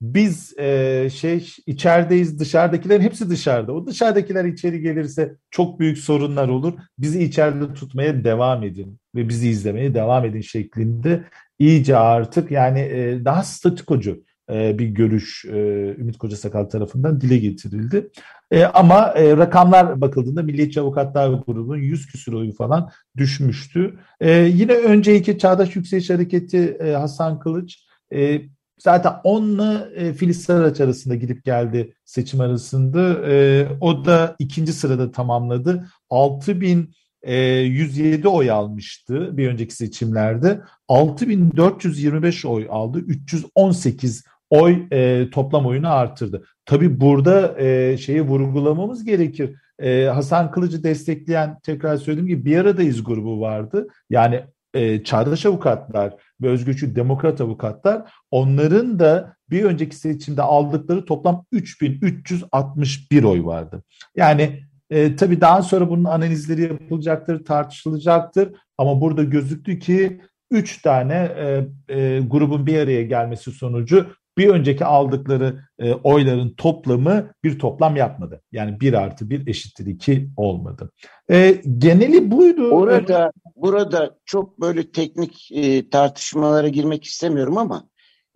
biz e, şey içerideyiz dışarıdakilerin hepsi dışarıda. O dışarıdakiler içeri gelirse çok büyük sorunlar olur. Bizi içeride tutmaya devam edin ve bizi izlemeye devam edin şeklinde iyice artık yani e, daha statikocu bir görüş e, Ümit Kocasakal tarafından dile getirildi. E, ama e, rakamlar bakıldığında Milliyetçi Avukatlar Grubu'nun 100 küsur oyu falan düşmüştü. E, yine önceki Çağdaş Yükseliş Hareketi e, Hasan Kılıç e, Zaten onunla e, Filiz Saraç arasında gidip geldi seçim arasında. E, o da ikinci sırada tamamladı. 6107 e, oy almıştı bir önceki seçimlerde. 6425 oy aldı. 318 oy e, toplam oyunu artırdı. Tabii burada e, şeyi vurgulamamız gerekir. E, Hasan Kılıcı destekleyen tekrar söylediğim gibi bir aradayız grubu vardı. Yani e, çağdaş avukatlar ve özgürlükçü demokrat avukatlar onların da bir önceki seçimde aldıkları toplam 3361 oy vardı. Yani e, tabii daha sonra bunun analizleri yapılacaktır, tartışılacaktır ama burada gözüktü ki üç tane e, e, grubun bir araya gelmesi sonucu bir önceki aldıkları e, oyların toplamı bir toplam yapmadı. Yani bir artı bir eşittir iki olmadı. E, geneli buydu. Orada, burada çok böyle teknik e, tartışmalara girmek istemiyorum ama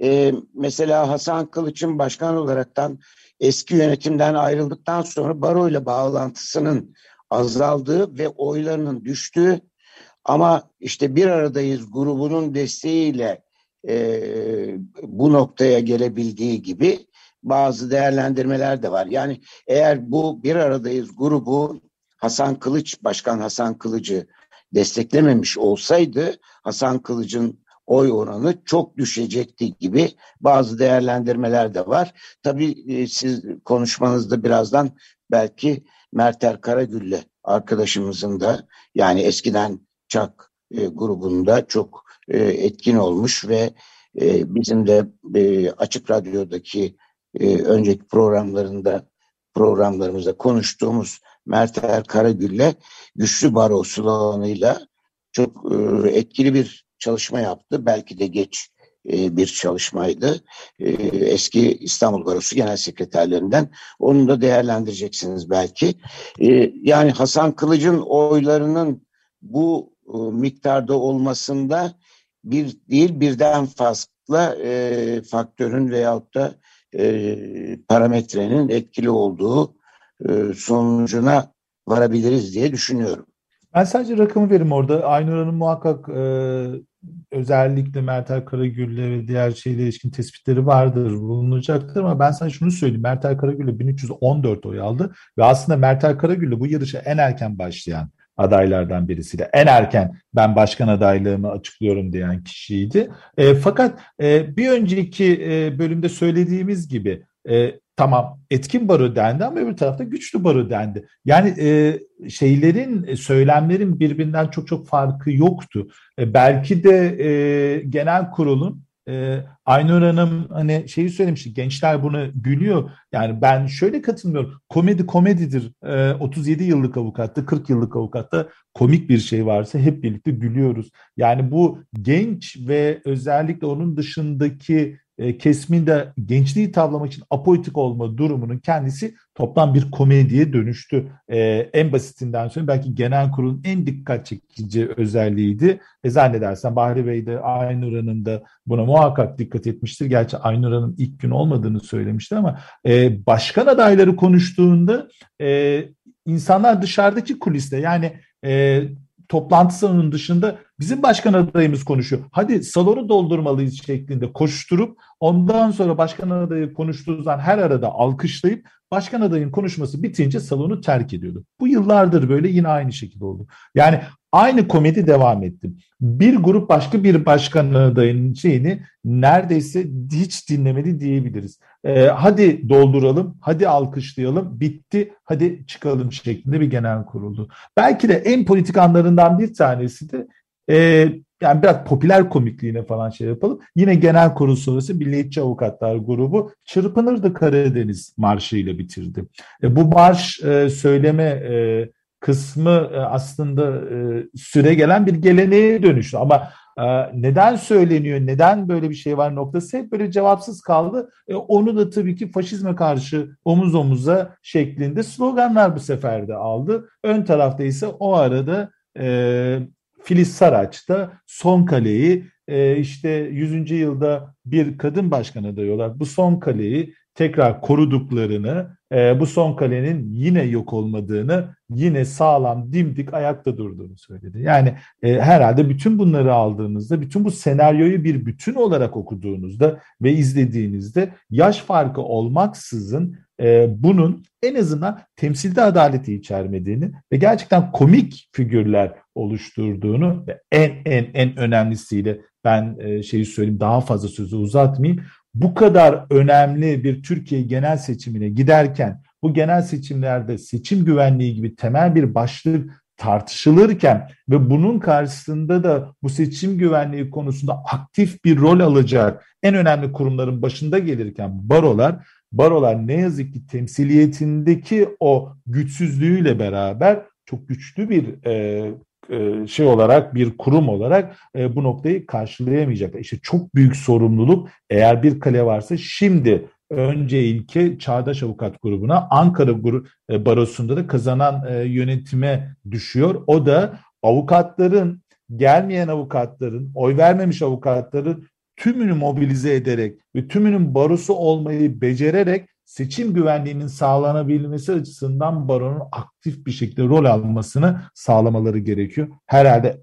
e, mesela Hasan Kılıç'ın başkan olaraktan eski yönetimden ayrıldıktan sonra baro ile bağlantısının azaldığı ve oylarının düştüğü ama işte bir aradayız grubunun desteğiyle e, bu noktaya gelebildiği gibi bazı değerlendirmeler de var. Yani eğer bu bir aradayız grubu Hasan Kılıç, Başkan Hasan Kılıç'ı desteklememiş olsaydı Hasan Kılıç'ın oy oranı çok düşecekti gibi bazı değerlendirmeler de var. Tabii e, siz konuşmanızda birazdan belki Merter Karagül'le arkadaşımızın da yani eskiden Çak e, grubunda çok e, etkin olmuş ve e, bizim de e, Açık Radyo'daki önceki programlarında programlarımızda konuştuğumuz Mertel Karagül'le Güçlü Baro sloganıyla çok etkili bir çalışma yaptı. Belki de geç bir çalışmaydı. Eski İstanbul Barosu Genel Sekreterlerinden. Onu da değerlendireceksiniz belki. Yani Hasan Kılıç'ın oylarının bu miktarda olmasında bir değil birden fazla e, faktörün veyahut da e, parametrenin etkili olduğu e, sonucuna varabiliriz diye düşünüyorum. Ben sadece rakamı verim orada. Aynur Hanım muhakkak e, özellikle Mertel Karagül'le ve diğer şeyle ilişkin tespitleri vardır, bulunacaktır ama ben sana şunu söyleyeyim. Mertel Karagül'le 1314 oy aldı ve aslında Mertel Karagül'le bu yarışa en erken başlayan adaylardan birisiydi. En erken ben başkan adaylığımı açıklıyorum diyen kişiydi. E, fakat e, bir önceki e, bölümde söylediğimiz gibi e, tamam etkin baro dendi ama öbür tarafta güçlü baro dendi. Yani e, şeylerin, söylemlerin birbirinden çok çok farkı yoktu. E, belki de e, genel kurulun e, Aynur Hanım hani şeyi söylemişti gençler bunu gülüyor. Yani ben şöyle katılmıyorum. Komedi komedidir. E, 37 yıllık avukatta 40 yıllık avukatta komik bir şey varsa hep birlikte gülüyoruz. Yani bu genç ve özellikle onun dışındaki e, kesimin de gençliği tavlamak için apolitik olma durumunun kendisi toplam bir komediye dönüştü. E, en basitinden söyleyeyim belki genel kurulun en dikkat çekici özelliğiydi. E, zannedersem Bahri Bey de Aynur da buna muhakkak dikkat etmiştir. Gerçi Aynur ilk gün olmadığını söylemişti ama e, başkan adayları konuştuğunda e, insanlar dışarıdaki kuliste yani e, toplantı salonunun dışında bizim başkan adayımız konuşuyor. Hadi salonu doldurmalıyız şeklinde koşturup ondan sonra başkan adayı konuştuğu zaman her arada alkışlayıp başkan adayın konuşması bitince salonu terk ediyordu. Bu yıllardır böyle yine aynı şekilde oldu. Yani aynı komedi devam etti. Bir grup başka bir başkan adayının şeyini neredeyse hiç dinlemedi diyebiliriz. Ee, hadi dolduralım, hadi alkışlayalım, bitti, hadi çıkalım şeklinde bir genel kuruldu. Belki de en politik anlarından bir tanesi de e, yani biraz popüler komikliğine falan şey yapalım. Yine genel kurul sonrası Milliyetçi Avukatlar grubu Çırpınırdı Karadeniz Marşı ile bitirdi. E, bu marş e, söyleme e, kısmı e, aslında e, süre gelen bir geleneğe dönüştü. Ama e, neden söyleniyor, neden böyle bir şey var noktası hep böyle cevapsız kaldı. E, onu da tabii ki faşizme karşı omuz omuza şeklinde sloganlar bu sefer de aldı. Ön tarafta ise o arada e, Filiz Saraç da son kaleyi e, işte 100. yılda bir kadın başkan adayı olarak bu son kaleyi tekrar koruduklarını, e, bu son kalenin yine yok olmadığını, yine sağlam, dimdik ayakta durduğunu söyledi. Yani e, herhalde bütün bunları aldığınızda, bütün bu senaryoyu bir bütün olarak okuduğunuzda ve izlediğinizde yaş farkı olmaksızın e, bunun en azından temsilde adaleti içermediğini ve gerçekten komik figürler oluşturduğunu ve en en en önemlisiyle ben e, şeyi söyleyeyim daha fazla sözü uzatmayayım. Bu kadar önemli bir Türkiye genel seçimine giderken bu genel seçimlerde seçim güvenliği gibi temel bir başlık tartışılırken ve bunun karşısında da bu seçim güvenliği konusunda aktif bir rol alacak en önemli kurumların başında gelirken barolar barolar ne yazık ki temsiliyetindeki o güçsüzlüğüyle beraber çok güçlü bir e, e, şey olarak bir kurum olarak e, bu noktayı karşılayamayacaklar. İşte çok büyük sorumluluk eğer bir kale varsa şimdi önce ilke Çağdaş Avukat Grubu'na Ankara Gru e, Barosu'nda da kazanan yönetime düşüyor. O da avukatların gelmeyen avukatların, oy vermemiş avukatların tümünü mobilize ederek ve tümünün barosu olmayı becererek seçim güvenliğinin sağlanabilmesi açısından baronun aktif bir şekilde rol almasını sağlamaları gerekiyor. Herhalde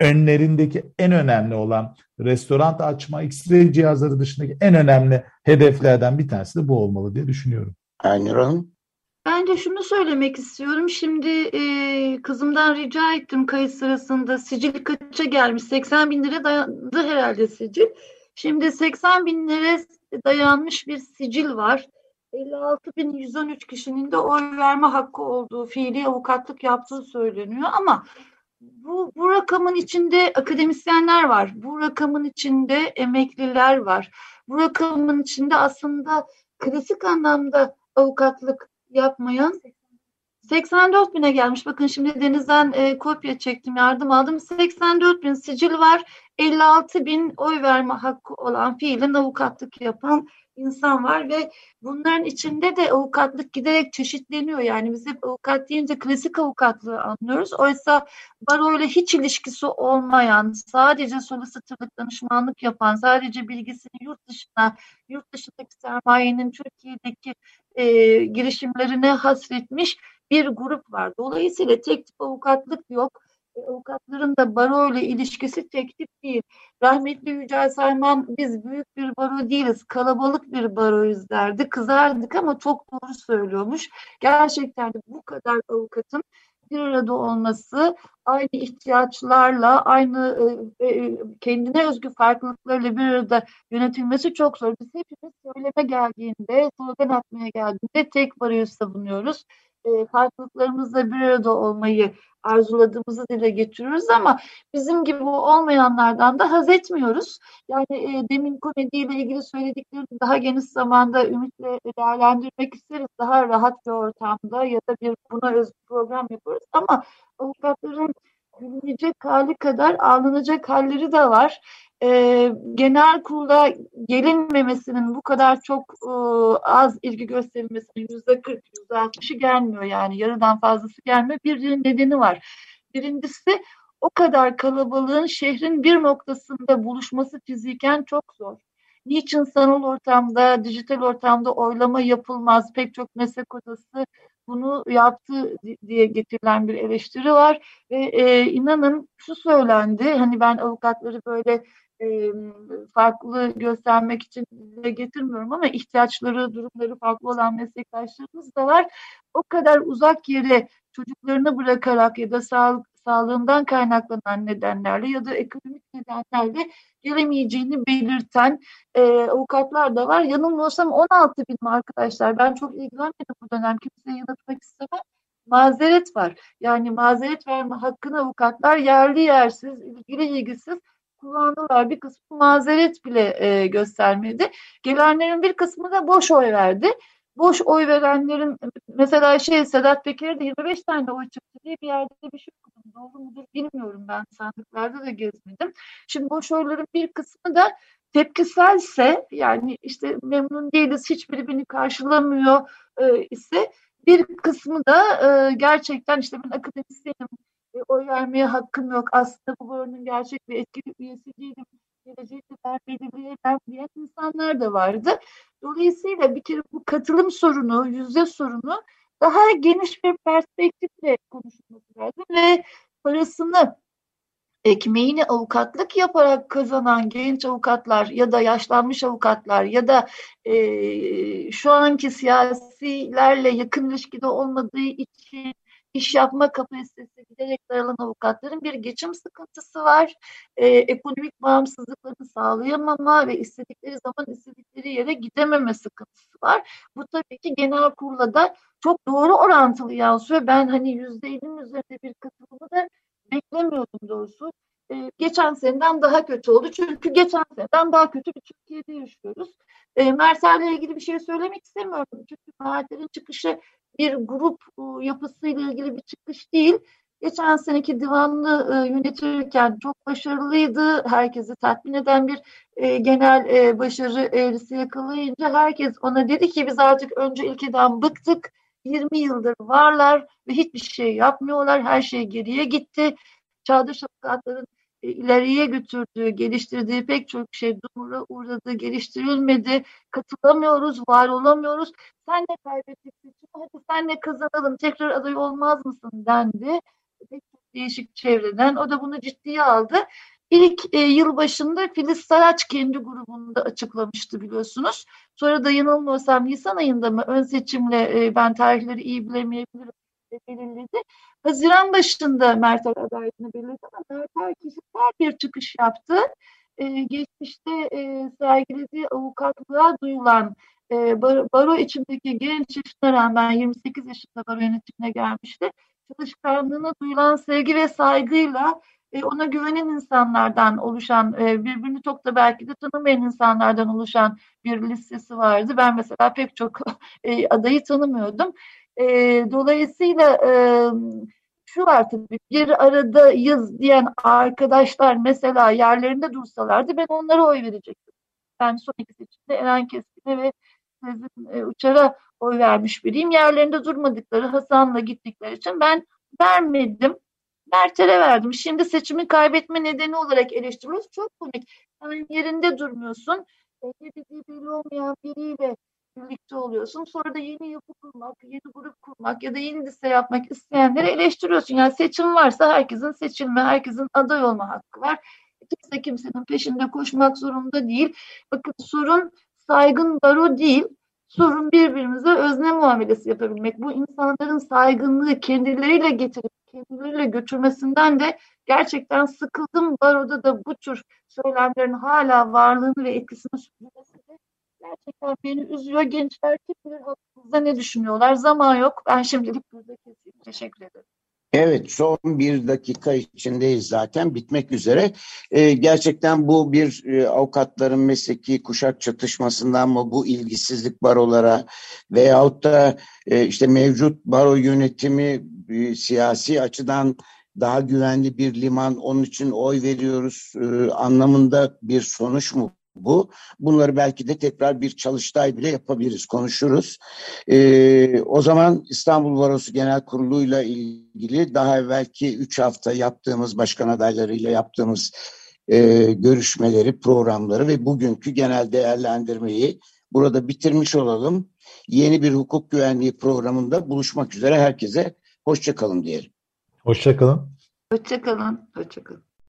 önlerindeki en önemli olan restoran açma, X-ray cihazları dışındaki en önemli hedeflerden bir tanesi de bu olmalı diye düşünüyorum. Aynur Hanım? Ben de şunu söylemek istiyorum. Şimdi e, kızımdan rica ettim kayıt sırasında sicil kaça gelmiş? 80 bin lira dayandı herhalde sicil. Şimdi 80 bin lira dayanmış bir sicil var. 56.113 kişinin de oy verme hakkı olduğu, fiili avukatlık yaptığı söyleniyor ama bu, bu rakamın içinde akademisyenler var. Bu rakamın içinde emekliler var. Bu rakamın içinde aslında klasik anlamda avukatlık yapmayan 84 bine gelmiş. Bakın şimdi Deniz'den e, kopya çektim, yardım aldım. 84 bin sicil var. 56 bin oy verme hakkı olan fiilin avukatlık yapan insan var ve bunların içinde de avukatlık giderek çeşitleniyor. Yani biz hep avukat deyince klasik avukatlığı anlıyoruz. Oysa baro hiç ilişkisi olmayan, sadece solisitörlük danışmanlık yapan, sadece bilgisini yurt dışına, yurt dışındaki sermayenin Türkiye'deki e, girişimlerine hasretmiş bir grup var. Dolayısıyla tek tip avukatlık yok. E, avukatların da baro ile ilişkisi tek değil. Rahmetli Yücel Sayman biz büyük bir baro değiliz, kalabalık bir baroyuz derdi. Kızardık ama çok doğru söylüyormuş. Gerçekten de bu kadar avukatın bir arada olması, aynı ihtiyaçlarla, aynı e, e, kendine özgü farklılıklarla bir arada yönetilmesi çok zor. Biz hepimiz söyleme geldiğinde, slogan atmaya geldiğinde tek baroyu savunuyoruz e, farklılıklarımızla bir arada olmayı arzuladığımızı dile getiriyoruz ama bizim gibi olmayanlardan da haz etmiyoruz. Yani e, demin komediyle ilgili söylediklerini daha geniş zamanda ümitle değerlendirmek isteriz. Daha rahat bir ortamda ya da bir buna özgü program yapıyoruz ama avukatların gülünecek hali kadar ağlanacak halleri de var e, genel kurulda gelinmemesinin bu kadar çok e, az ilgi gösterilmesinin yüzde 40, yüzde 60'ı gelmiyor yani yarıdan fazlası gelmiyor. Bir nedeni var. Birincisi o kadar kalabalığın şehrin bir noktasında buluşması fiziken çok zor. Niçin sanal ortamda, dijital ortamda oylama yapılmaz? Pek çok meslek odası bunu yaptı diye getirilen bir eleştiri var ve e, inanın şu söylendi hani ben avukatları böyle e, farklı göstermek için dile getirmiyorum ama ihtiyaçları, durumları farklı olan meslektaşlarımız da var. O kadar uzak yere çocuklarını bırakarak ya da sağlık sağlığından kaynaklanan nedenlerle ya da ekonomik nedenlerle gelemeyeceğini belirten e, avukatlar da var. Yanılmıyorsam 16 bin mi arkadaşlar? Ben çok ilgilenmedim bu dönem. Kimseye yanıtmak istemem. Mazeret var. Yani mazeret verme hakkını avukatlar yerli yersiz, ilgili ilgisiz kullandılar. Bir kısmı mazeret bile e, göstermedi. Gelenlerin bir kısmı da boş oy verdi. Boş oy verenlerin mesela şey Sedat Peker'e de 25 tane oy çıktı diye bir yerde bir şey okudum. Doğru mudur bilmiyorum ben sandıklarda da gezmedim. Şimdi boş oyların bir kısmı da tepkiselse yani işte memnun değiliz hiçbiri beni karşılamıyor e, ise bir kısmı da e, gerçekten işte ben akademisyenim e, oy vermeye hakkım yok. Aslında bu buranın gerçek bir etkili üyesi değilim. Gelecekte ben belirleyemem diyen insanlar da vardı. Dolayısıyla bir kere bu katılım sorunu, yüzde sorunu daha geniş bir perspektifle konuşulması lazım ve parasını ekmeğini avukatlık yaparak kazanan genç avukatlar ya da yaşlanmış avukatlar ya da e, şu anki siyasilerle yakın ilişkide olmadığı için iş yapma kapasitesi giderek daralan avukatların bir geçim sıkıntısı var. E, ekonomik bağımsızlıklarını sağlayamama ve istedikleri zaman istedikleri yere gidememe sıkıntısı var. Bu tabii ki genel kurula da çok doğru orantılı yansıyor. Ben hani yüzde 50'nin üzerinde bir katılımı da beklemiyordum doğrusu. Ee, geçen seneden daha kötü oldu. Çünkü geçen seneden daha kötü bir Türkiye'de yaşıyoruz. E, Mersel'le ilgili bir şey söylemek istemiyorum. Çünkü Mersel'in çıkışı bir grup e, yapısıyla ilgili bir çıkış değil. Geçen seneki divanlı e, yönetirken çok başarılıydı. Herkesi tatmin eden bir e, genel başarı eğrisi yakalayınca herkes ona dedi ki biz artık önce ülkeden bıktık. 20 yıldır varlar ve hiçbir şey yapmıyorlar. Her şey geriye gitti. Çağdaş avukatların ileriye götürdüğü, geliştirdiği pek çok şey dumura uğradı, geliştirilmedi, katılamıyoruz, var olamıyoruz. Sen ne kaybettik hadi sen ne kazanalım, tekrar aday olmaz mısın dendi. Pek çok değişik çevreden. O da bunu ciddiye aldı. İlk e, yıl başında Filiz Saraç kendi grubunda açıklamıştı biliyorsunuz. Sonra da yanılmıyorsam Nisan ayında mı ön seçimle e, ben tarihleri iyi bilemeyebilirim belirledi. Haziran başında Mertel adaletini belirledi ama Mertel kişisel bir çıkış yaptı. Ee, geçmişte e, sergilediği avukatlığa duyulan e, baro, baro içindeki genç yaşına rağmen 28 yaşında baro yönetimine gelmişti. Çalışkanlığına duyulan sevgi ve saygıyla e, ona güvenen insanlardan oluşan, e, birbirini çok da belki de tanımayan insanlardan oluşan bir listesi vardı. Ben mesela pek çok e, adayı tanımıyordum E, dolayısıyla e, şu var tabii bir aradayız diyen arkadaşlar mesela yerlerinde dursalardı ben onlara oy verecektim. Ben son iki seçimde Eren Keskin'e ve Sezin e, Uçar'a oy vermiş biriyim. Yerlerinde durmadıkları Hasan'la gittikleri için ben vermedim. Mert'e verdim. Şimdi seçimi kaybetme nedeni olarak eleştiriyoruz. Çok komik. Yani yerinde durmuyorsun. E, ne dediği belli olmayan biriyle birlikte oluyorsun. Sonra da yeni yapı kurmak, yeni grup kurmak ya da yeni liste yapmak isteyenleri eleştiriyorsun. Yani seçim varsa herkesin seçilme, herkesin aday olma hakkı var. Kimse kimsenin peşinde koşmak zorunda değil. Bakın sorun saygın baro değil. Sorun birbirimize özne muamelesi yapabilmek. Bu insanların saygınlığı kendileriyle getirip kendileriyle götürmesinden de gerçekten sıkıldım. Baroda da bu tür söylemlerin hala varlığını ve etkisini sürdürmesi gerçekten beni üzüyor. Gençler kim bilir hakkımızda ne düşünüyorlar. Zaman yok. Ben şimdilik burada keseyim. Teşekkür ederim. Evet son bir dakika içindeyiz zaten bitmek üzere. Ee, gerçekten bu bir e, avukatların mesleki kuşak çatışmasından mı bu ilgisizlik barolara veyahut da e, işte mevcut baro yönetimi e, siyasi açıdan daha güvenli bir liman onun için oy veriyoruz e, anlamında bir sonuç mu bu. Bunları belki de tekrar bir çalıştay bile yapabiliriz, konuşuruz. Ee, o zaman İstanbul Barosu Genel Kurulu'yla ilgili daha evvelki üç hafta yaptığımız başkan adaylarıyla yaptığımız e, görüşmeleri, programları ve bugünkü genel değerlendirmeyi burada bitirmiş olalım. Yeni bir hukuk güvenliği programında buluşmak üzere herkese hoşçakalın diyelim. Hoşçakalın. Hoşçakalın. Hoşçakalın.